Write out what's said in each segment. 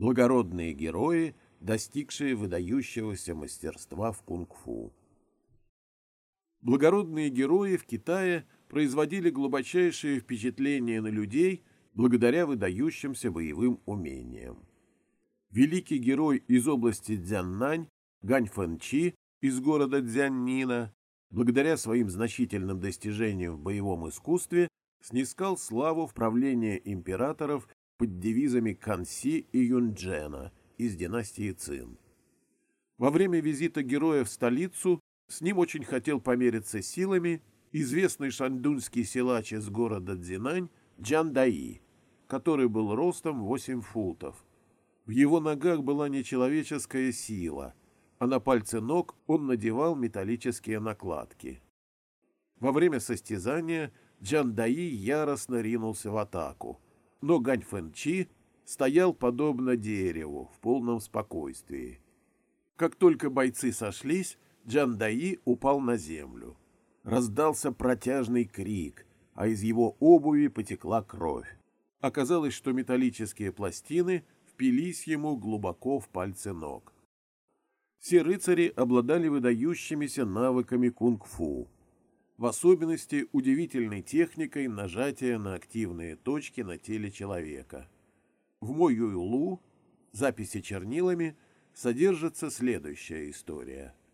благородные герои, достигшие выдающегося мастерства в кунг-фу. Благородные герои в Китае производили глубочайшее впечатление на людей благодаря выдающимся боевым умениям. Великий герой из области Дзяннань Гань Фэнчи из города Дзяннина, благодаря своим значительным достижениям в боевом искусстве, снискал славу в правлении императоров под девизами Канси и Юнджена из династии Цин. Во время визита героя в столицу с ним очень хотел помериться силами известный шандунский силач из города Дзинань Джан Даи, который был ростом 8 футов. В его ногах была нечеловеческая сила, а на пальцы ног он надевал металлические накладки. Во время состязания Джан Даи яростно ринулся в атаку, но Гань Фэн стоял подобно дереву в полном спокойствии. Как только бойцы сошлись, Джандаи упал на землю. Раздался протяжный крик, а из его обуви потекла кровь. Оказалось, что металлические пластины впились ему глубоко в пальцы ног. Все рыцари обладали выдающимися навыками кунг-фу, в особенности удивительной техникой нажатия на активные точки на теле человека. В мой Юйлу, записи чернилами, содержится следующая история –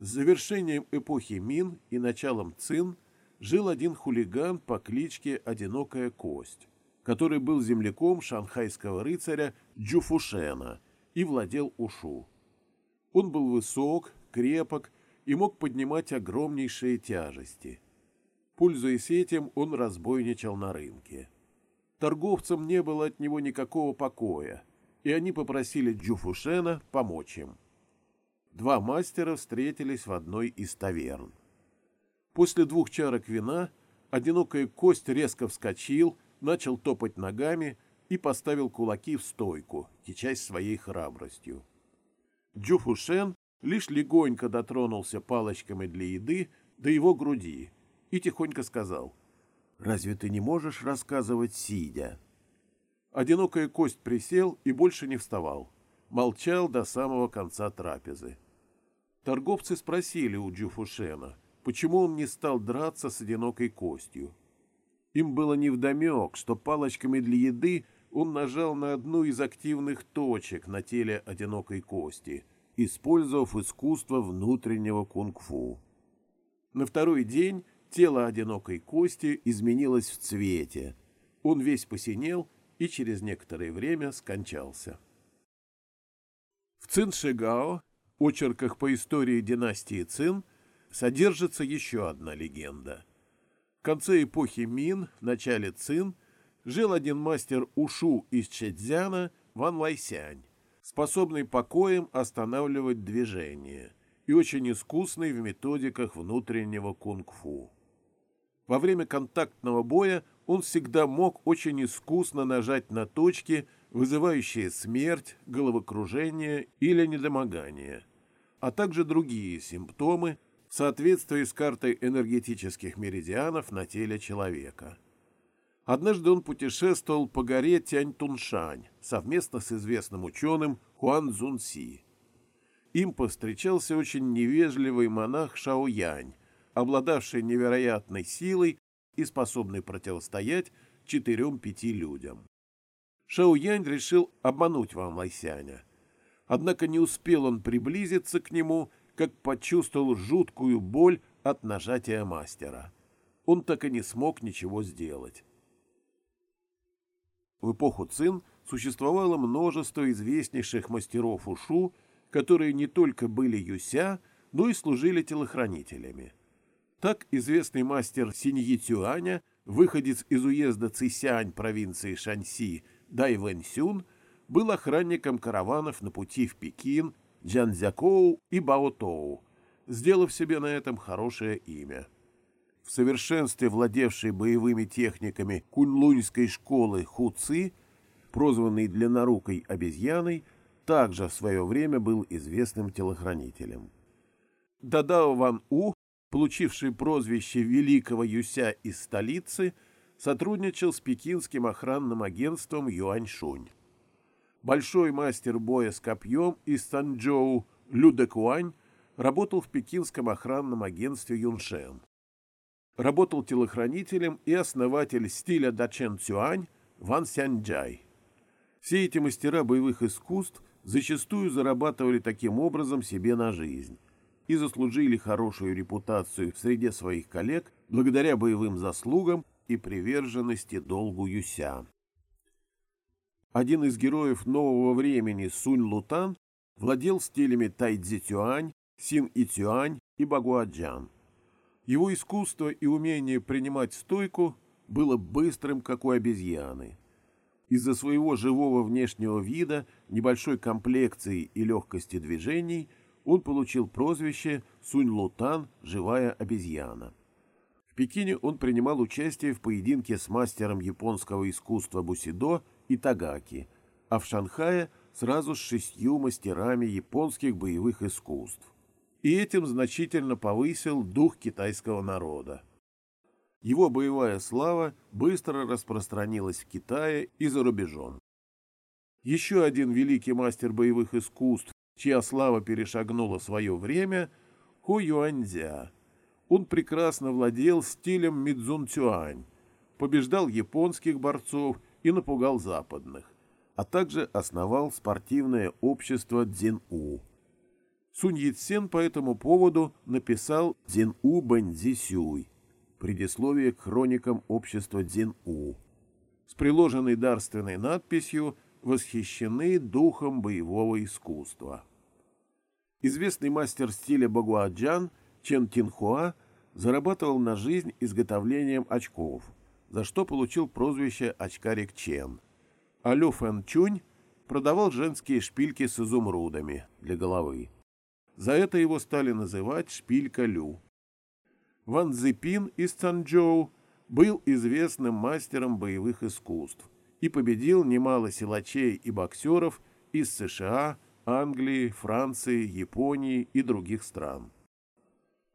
с завершением эпохи Мин и началом Цин жил один хулиган по кличке Одинокая Кость, который был земляком шанхайского рыцаря Джуфушена и владел Ушу. Он был высок, крепок и мог поднимать огромнейшие тяжести. Пользуясь этим, он разбойничал на рынке. Торговцам не было от него никакого покоя, и они попросили Джуфушена помочь им два мастера встретились в одной из таверн. После двух чарок вина одинокая кость резко вскочил, начал топать ногами и поставил кулаки в стойку, кичась своей храбростью. Джуфушен лишь легонько дотронулся палочками для еды до его груди и тихонько сказал «Разве ты не можешь рассказывать сидя?» Одинокая кость присел и больше не вставал. Молчал до самого конца трапезы. Торговцы спросили у Джуфушена, почему он не стал драться с одинокой костью. Им было невдомек, что палочками для еды он нажал на одну из активных точек на теле одинокой кости, использовав искусство внутреннего кунг-фу. На второй день тело одинокой кости изменилось в цвете. Он весь посинел и через некоторое время скончался. В Циншигао очерках по истории династии Цин содержится еще одна легенда. В конце эпохи Мин, начале Цин, жил один мастер Ушу из Чэцзяна Ван Лайсянь, способный покоем останавливать движение и очень искусный в методиках внутреннего кунг-фу. Во время контактного боя он всегда мог очень искусно нажать на точки, вызывающие смерть, головокружение или недомогание – а также другие симптомы в соответствии с картой энергетических меридианов на теле человека. Однажды он путешествовал по горе Тянь-Туншань совместно с известным ученым Хуан Цзунси. Им повстречался очень невежливый монах Шао Янь, обладавший невероятной силой и способный противостоять четырем-пяти людям. Шао Янь решил обмануть Ван Лайсяня – Однако не успел он приблизиться к нему, как почувствовал жуткую боль от нажатия мастера. Он так и не смог ничего сделать. В эпоху Цин существовало множество известнейших мастеров ушу, которые не только были юся, но и служили телохранителями. Так известный мастер Синьи Цюаня, выходец из уезда Цисянь провинции Шаньси, Дай Вэньсюн, был охранником караванов на пути в Пекин, Джанзякоу и Баотоу, сделав себе на этом хорошее имя. В совершенстве владевший боевыми техниками куньлуньской школы Хуци, прозванный длиннорукой обезьяной, также в свое время был известным телохранителем. Дадао Ван У, получивший прозвище Великого Юся из столицы, сотрудничал с пекинским охранным агентством Юаньшунь. Большой мастер боя с копьем из Санчжоу Лю Декуань работал в пекинском охранном агентстве Юншен. Работал телохранителем и основатель стиля Дачен Цюань Ван Сяньчжай. Все эти мастера боевых искусств зачастую зарабатывали таким образом себе на жизнь и заслужили хорошую репутацию в среде своих коллег благодаря боевым заслугам и приверженности долгу Юся. Один из героев нового времени Сунь Лутан владел стилями Тайцзи Тюань, Син И Тюань и Багуаджан. Его искусство и умение принимать стойку было быстрым, как у обезьяны. Из-за своего живого внешнего вида, небольшой комплекции и легкости движений он получил прозвище Сунь Лутан «Живая обезьяна». В Пекине он принимал участие в поединке с мастером японского искусства Бусидо и Тагаки, а в Шанхае сразу с шестью мастерами японских боевых искусств. И этим значительно повысил дух китайского народа. Его боевая слава быстро распространилась в Китае и за рубежом. Еще один великий мастер боевых искусств, чья слава перешагнула свое время, Хо Юаньцзя. Он прекрасно владел стилем Мидзун Цюань, побеждал японских борцов и напугал западных, а также основал спортивное общество Дзин-У. Сунь Яцен по этому поводу написал Дзин-У Бэнзи Сюй, предисловие к хроникам общества Дзин-У, с приложенной дарственной надписью «Восхищены духом боевого искусства». Известный мастер стиля Багуаджан Чен Тинхуа зарабатывал на жизнь изготовлением очков – за что получил прозвище «Очкарик Чен». А Лю Фэн Чунь продавал женские шпильки с изумрудами для головы. За это его стали называть «Шпилька Лю». Ван Цзипин из Цанчжоу был известным мастером боевых искусств и победил немало силачей и боксеров из США, Англии, Франции, Японии и других стран.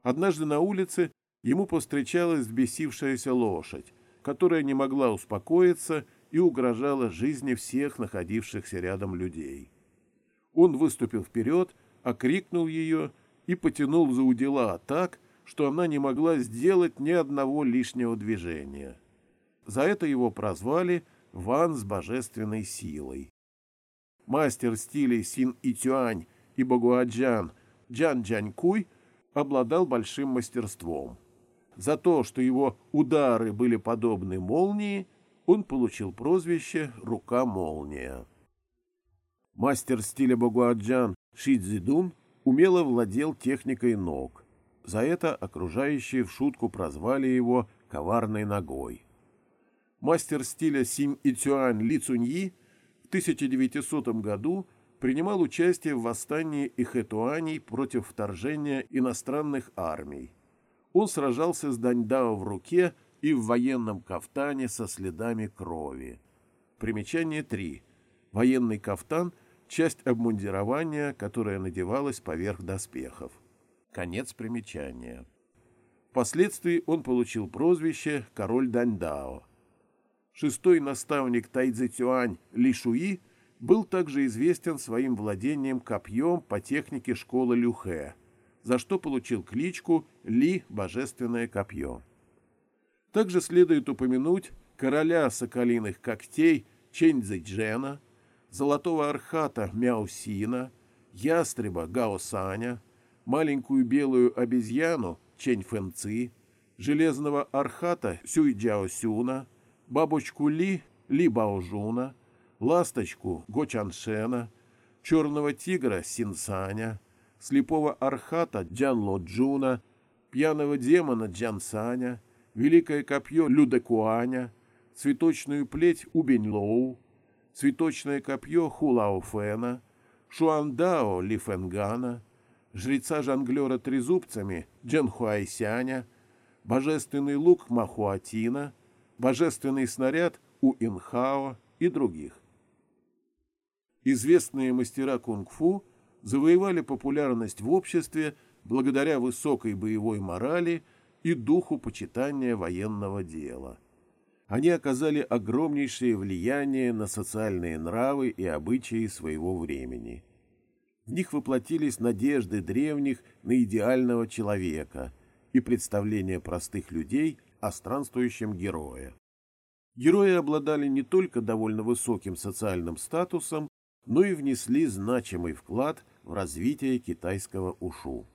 Однажды на улице ему повстречалась взбесившаяся лошадь, которая не могла успокоиться и угрожала жизни всех находившихся рядом людей. Он выступил вперед, окрикнул ее и потянул за удила так, что она не могла сделать ни одного лишнего движения. За это его прозвали «Ван с божественной силой». Мастер стилей Син Итюань и Багуаджан Джан Джанькуй обладал большим мастерством – за то, что его удары были подобны молнии, он получил прозвище «Рука-молния». Мастер стиля Багуаджан Шидзидун умело владел техникой ног. За это окружающие в шутку прозвали его «коварной ногой». Мастер стиля Сим Ицюань Ли Цуньи в 1900 году принимал участие в восстании Ихэтуаней против вторжения иностранных армий он сражался с Даньдао в руке и в военном кафтане со следами крови. Примечание 3. Военный кафтан – часть обмундирования, которая надевалась поверх доспехов. Конец примечания. Впоследствии он получил прозвище «Король Даньдао». Шестой наставник Тайцзи Цюань Ли Шуи был также известен своим владением копьем по технике школы Люхэ – за что получил кличку Ли Божественное Копье. Также следует упомянуть короля соколиных когтей Чэньцзэджена, золотого архата Мяусина, ястреба Гаосаня, маленькую белую обезьяну Чэнь Фэнци, железного архата Сюйджаосюна, бабочку Ли Ли Баожуна, ласточку Го Чаншена, черного тигра Синсаня, слепого архата Джан Лоджуна, пьяного демона Джан Саня, великое копье Людекуаня, цветочную плеть Убень Лоу, цветочное копье Хулао Шуандао Лифенгана, жреца-жонглера трезубцами Хуайсяня, божественный лук Махуатина, божественный снаряд У Инхао и других. Известные мастера кунг-фу – завоевали популярность в обществе благодаря высокой боевой морали и духу почитания военного дела. Они оказали огромнейшее влияние на социальные нравы и обычаи своего времени. В них воплотились надежды древних на идеального человека и представления простых людей о странствующем герое. Герои обладали не только довольно высоким социальным статусом, но и внесли значимый вклад в развитие китайского ушу.